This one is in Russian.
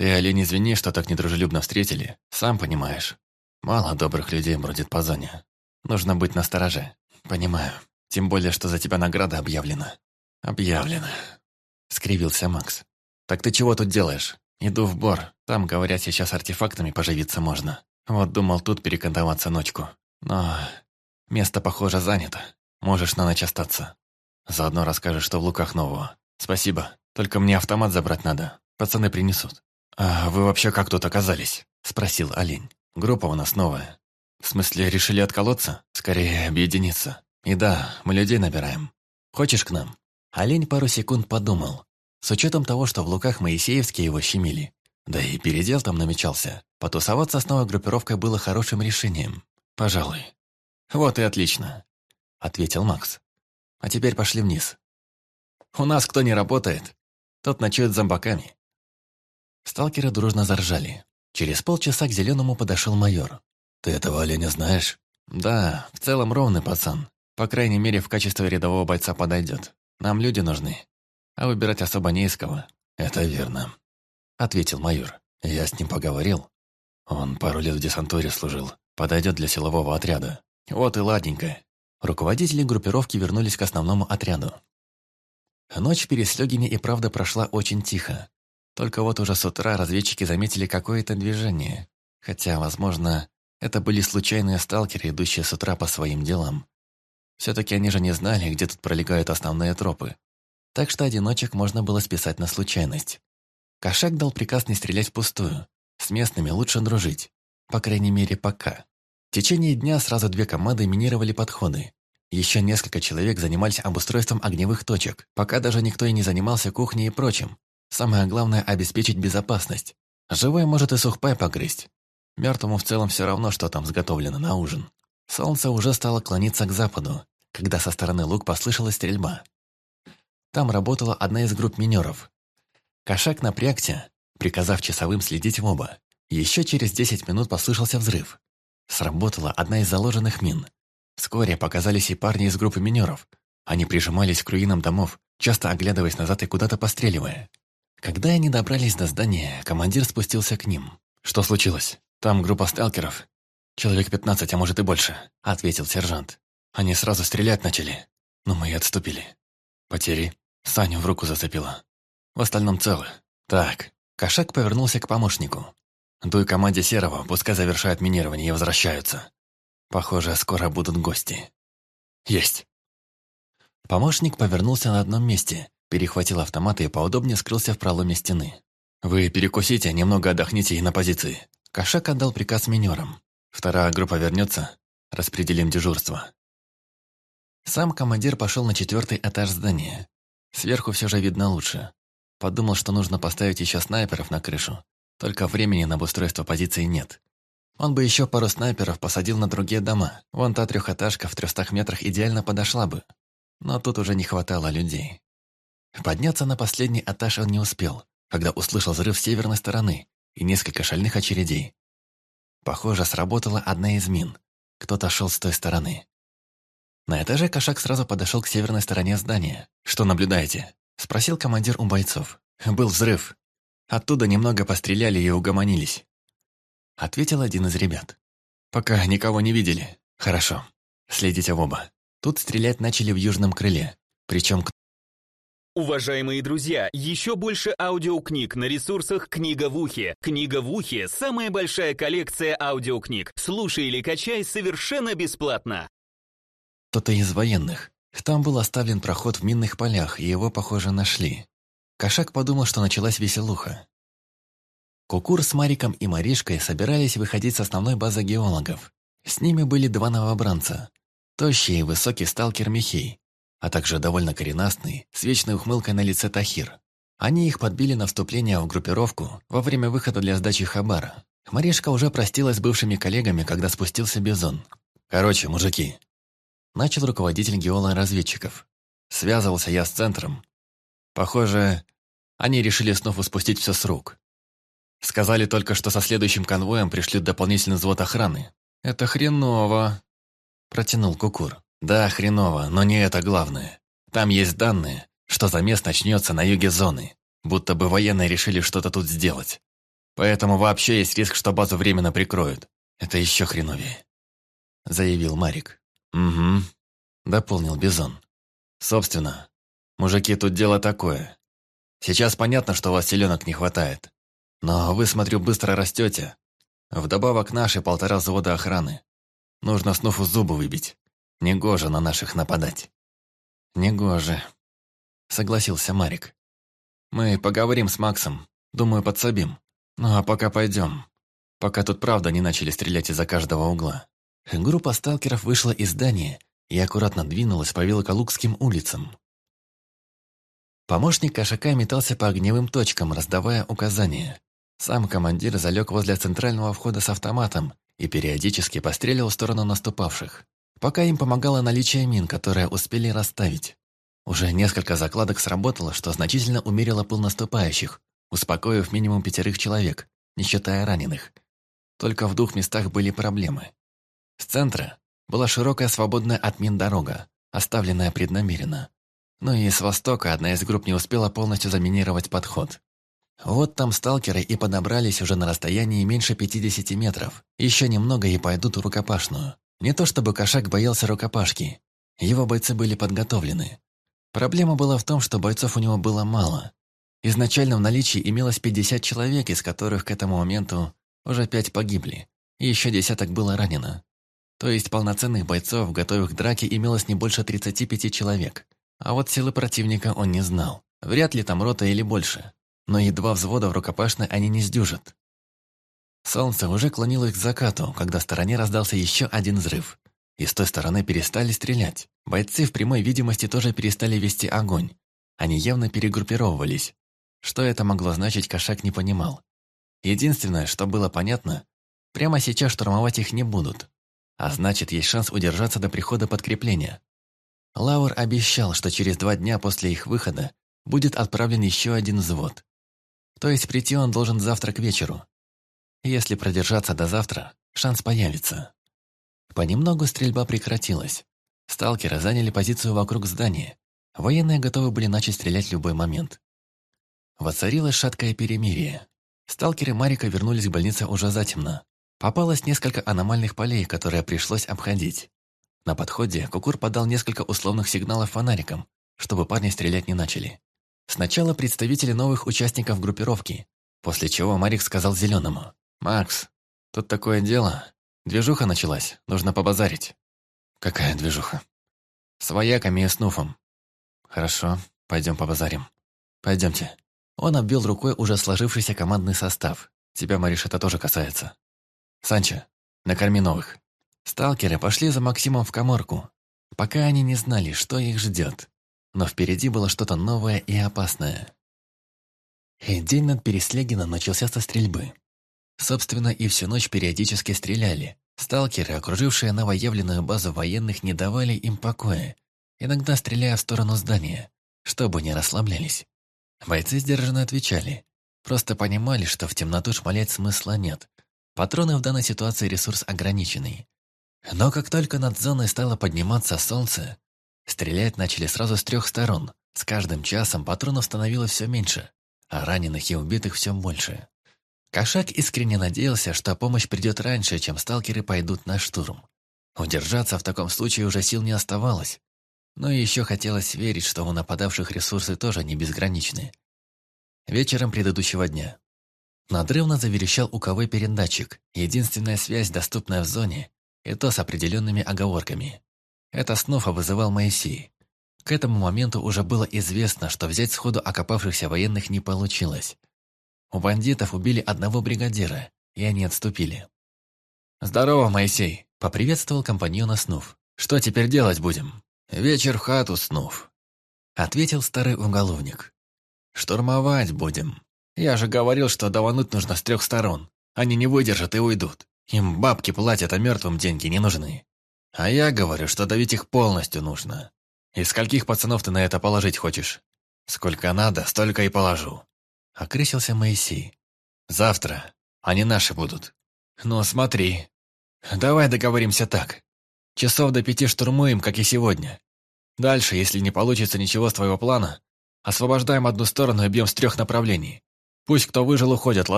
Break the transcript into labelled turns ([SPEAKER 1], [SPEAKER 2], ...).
[SPEAKER 1] Ты, олень, извини, что так недружелюбно встретили. Сам понимаешь. Мало добрых людей бродит по зоне. Нужно быть настороже. Понимаю. Тем более, что за тебя награда объявлена. Объявлена. Скривился Макс. Так ты чего тут делаешь? Иду в бор. Там, говорят, сейчас артефактами поживиться можно. Вот думал тут перекантоваться ночку. Но место, похоже, занято. Можешь на ночь остаться. Заодно расскажешь, что в луках нового. Спасибо. Только мне автомат забрать надо. Пацаны принесут. «А вы вообще как тут оказались?» – спросил олень. «Группа у нас новая. В смысле, решили отколоться? Скорее, объединиться. И да, мы людей набираем. Хочешь к нам?» Олень пару секунд подумал. С учетом того, что в Луках Моисеевские его щемили. Да и передел там намечался. Потусоваться с новой группировкой было хорошим решением. «Пожалуй». «Вот и отлично», – ответил Макс. «А теперь пошли вниз. У нас кто не работает, тот ночует зомбаками. Сталкеры дружно заржали. Через полчаса к Зеленому подошел майор. «Ты этого оленя знаешь?» «Да, в целом ровный пацан. По крайней мере, в качестве рядового бойца подойдет. Нам люди нужны. А выбирать особо не из кого». «Это верно», — ответил майор. «Я с ним поговорил. Он пару лет в десантуре служил. Подойдет для силового отряда. Вот и ладненько». Руководители группировки вернулись к основному отряду. Ночь перед Слёгине и правда прошла очень тихо. Только вот уже с утра разведчики заметили какое-то движение. Хотя, возможно, это были случайные сталкеры, идущие с утра по своим делам. Все-таки они же не знали, где тут пролегают основные тропы. Так что одиночек можно было списать на случайность. Кошак дал приказ не стрелять впустую. С местными лучше дружить. По крайней мере, пока. В течение дня сразу две команды минировали подходы. Еще несколько человек занимались обустройством огневых точек, пока даже никто и не занимался кухней и прочим. Самое главное – обеспечить безопасность. Живой может и сухпай погрызть. Мертвому в целом все равно, что там сготовлено на ужин. Солнце уже стало клониться к западу, когда со стороны лук послышалась стрельба. Там работала одна из групп минеров. Кошак напрягся, приказав часовым следить в оба. Еще через 10 минут послышался взрыв. Сработала одна из заложенных мин. Вскоре показались и парни из группы минеров. Они прижимались к руинам домов, часто оглядываясь назад и куда-то постреливая. Когда они добрались до здания, командир спустился к ним. «Что случилось? Там группа сталкеров. Человек пятнадцать, а может и больше», — ответил сержант. «Они сразу стрелять начали, но мы и отступили. Потери. Саню в руку зацепило. В остальном целы. Так». Кошак повернулся к помощнику. «Дуй команде Серого, пускай завершают минирование и возвращаются. Похоже, скоро будут гости». «Есть». Помощник повернулся на одном месте, Перехватил автомат и поудобнее скрылся в проломе стены. «Вы перекусите, немного отдохните и на позиции». Кошак отдал приказ минерам. «Вторая группа вернется, распределим дежурство». Сам командир пошел на четвертый этаж здания. Сверху все же видно лучше. Подумал, что нужно поставить еще снайперов на крышу. Только времени на обустройство позиции нет. Он бы еще пару снайперов посадил на другие дома. Вон та трехэтажка в трехстах метрах идеально подошла бы. Но тут уже не хватало людей. Подняться на последний этаж он не успел, когда услышал взрыв с северной стороны и несколько шальных очередей. Похоже, сработала одна из мин. Кто-то шел с той стороны. На этаже кошак сразу подошел к северной стороне здания. «Что наблюдаете?» – спросил командир у бойцов. «Был взрыв. Оттуда немного постреляли и угомонились». Ответил один из ребят. «Пока никого не видели. Хорошо. Следите в оба. Тут стрелять начали в южном крыле. Причем
[SPEAKER 2] Уважаемые друзья, еще больше аудиокниг на ресурсах «Книга в ухе». «Книга в ухе» — самая большая коллекция аудиокниг. Слушай или качай совершенно бесплатно.
[SPEAKER 1] Кто-то из военных. Там был оставлен проход в минных полях, и его, похоже, нашли. Кошак подумал, что началась веселуха. Кукур с Мариком и Маришкой собирались выходить с основной базы геологов. С ними были два новобранца. Тощий и высокий сталкер Михей, а также довольно коренастный, с вечной ухмылкой на лице Тахир. Они их подбили на вступление в группировку во время выхода для сдачи хабара. Маришка уже простилась с бывшими коллегами, когда спустился Бизон. «Короче, мужики», — начал руководитель геолога-разведчиков. Связывался я с центром. Похоже, они решили снова спустить все с рук. Сказали только, что со следующим конвоем пришлют дополнительный взвод охраны. «Это хреново», — протянул Кукур. Да, хреново, но не это главное. Там есть данные, что замес начнется на юге зоны, будто бы военные решили что-то тут сделать. Поэтому вообще есть риск, что базу временно прикроют. Это еще хреновее», — заявил Марик. «Угу», — дополнил Бизон. «Собственно, мужики, тут дело такое. Сейчас понятно, что у вас селенок не хватает. Но вы, смотрю, быстро растете. Вдобавок наши полтора взвода охраны. Нужно снуфу зубы выбить. Негоже на наших нападать». «Негоже», — согласился Марик. «Мы поговорим с Максом. Думаю, подсобим. Ну а пока пойдем. Пока тут правда не начали стрелять из-за каждого угла». Группа сталкеров вышла из здания и аккуратно двинулась по Великолукским улицам. Помощник кошака метался по огневым точкам, раздавая указания. Сам командир залег возле центрального входа с автоматом и периодически постреливал в сторону наступавших. Пока им помогало наличие мин, которые успели расставить. Уже несколько закладок сработало, что значительно умерило пыл наступающих, успокоив минимум пятерых человек, не считая раненых. Только в двух местах были проблемы. С центра была широкая свободная от мин дорога, оставленная преднамеренно. Но и с востока одна из групп не успела полностью заминировать подход. Вот там сталкеры и подобрались уже на расстоянии меньше 50 метров. Еще немного и пойдут в рукопашную. Не то чтобы кошак боялся рукопашки. Его бойцы были подготовлены. Проблема была в том, что бойцов у него было мало. Изначально в наличии имелось 50 человек, из которых к этому моменту уже пять погибли, и еще десяток было ранено. То есть полноценных бойцов, готовых к драке, имелось не больше 35 человек. А вот силы противника он не знал. Вряд ли там рота или больше. Но едва взвода в рукопашной они не сдюжат. Солнце уже клонилось к закату, когда в стороне раздался еще один взрыв. И с той стороны перестали стрелять. Бойцы в прямой видимости тоже перестали вести огонь. Они явно перегруппировывались. Что это могло значить, Кошак не понимал. Единственное, что было понятно, прямо сейчас штурмовать их не будут. А значит, есть шанс удержаться до прихода подкрепления. Лаур обещал, что через два дня после их выхода будет отправлен еще один взвод. То есть прийти он должен завтра к вечеру. Если продержаться до завтра, шанс появится. Понемногу стрельба прекратилась. Сталкеры заняли позицию вокруг здания. Военные готовы были начать стрелять в любой момент. Воцарилось шаткое перемирие. Сталкеры Марика вернулись к больнице уже затемно. Попалось несколько аномальных полей, которые пришлось обходить. На подходе Кукур подал несколько условных сигналов фонариком, чтобы парни стрелять не начали. Сначала представители новых участников группировки, после чего Марик сказал Зеленому. «Макс, тут такое дело. Движуха началась, нужно побазарить». «Какая движуха?» «С вояками и снуфом». «Хорошо, пойдем побазарим». «Пойдемте». Он обвел рукой уже сложившийся командный состав. Тебя, Мариш, это тоже касается. Санчо, накорми новых. Сталкеры пошли за Максимом в коморку, пока они не знали, что их ждет. Но впереди было что-то новое и опасное. И день над Переслегином начался со стрельбы. Собственно, и всю ночь периодически стреляли. Сталкеры, окружившие новоявленную базу военных, не давали им покоя, иногда стреляя в сторону здания, чтобы не расслаблялись. Бойцы сдержанно отвечали. Просто понимали, что в темноту шмалять смысла нет. Патроны в данной ситуации ресурс ограниченный. Но как только над зоной стало подниматься солнце, стрелять начали сразу с трех сторон. С каждым часом патронов становилось все меньше, а раненых и убитых все больше. Кошак искренне надеялся, что помощь придет раньше, чем сталкеры пойдут на штурм. Удержаться в таком случае уже сил не оставалось. Но еще хотелось верить, что у нападавших ресурсы тоже не безграничны. Вечером предыдущего дня. Надрывно заверещал УКВ передатчик, единственная связь, доступная в зоне, и то с определенными оговорками. Это снова вызывал Моисей. К этому моменту уже было известно, что взять сходу окопавшихся военных не получилось. У бандитов убили одного бригадира, и они отступили. «Здорово, Моисей!» — поприветствовал компаньона Снув. «Что теперь делать будем?» «Вечер в хату, Снув», — ответил старый уголовник. «Штурмовать будем. Я же говорил, что давануть нужно с трех сторон. Они не выдержат и уйдут. Им бабки платят, а мертвым деньги не нужны. А я говорю, что давить их полностью нужно. И скольких пацанов ты на это положить хочешь? Сколько надо, столько и положу». Окрысился Моисей. «Завтра они наши будут. Ну, смотри. Давай договоримся так. Часов до пяти штурмуем, как и сегодня. Дальше, если не получится ничего с твоего плана, освобождаем одну сторону и бьем с трех направлений. Пусть кто выжил, уходят, ладно?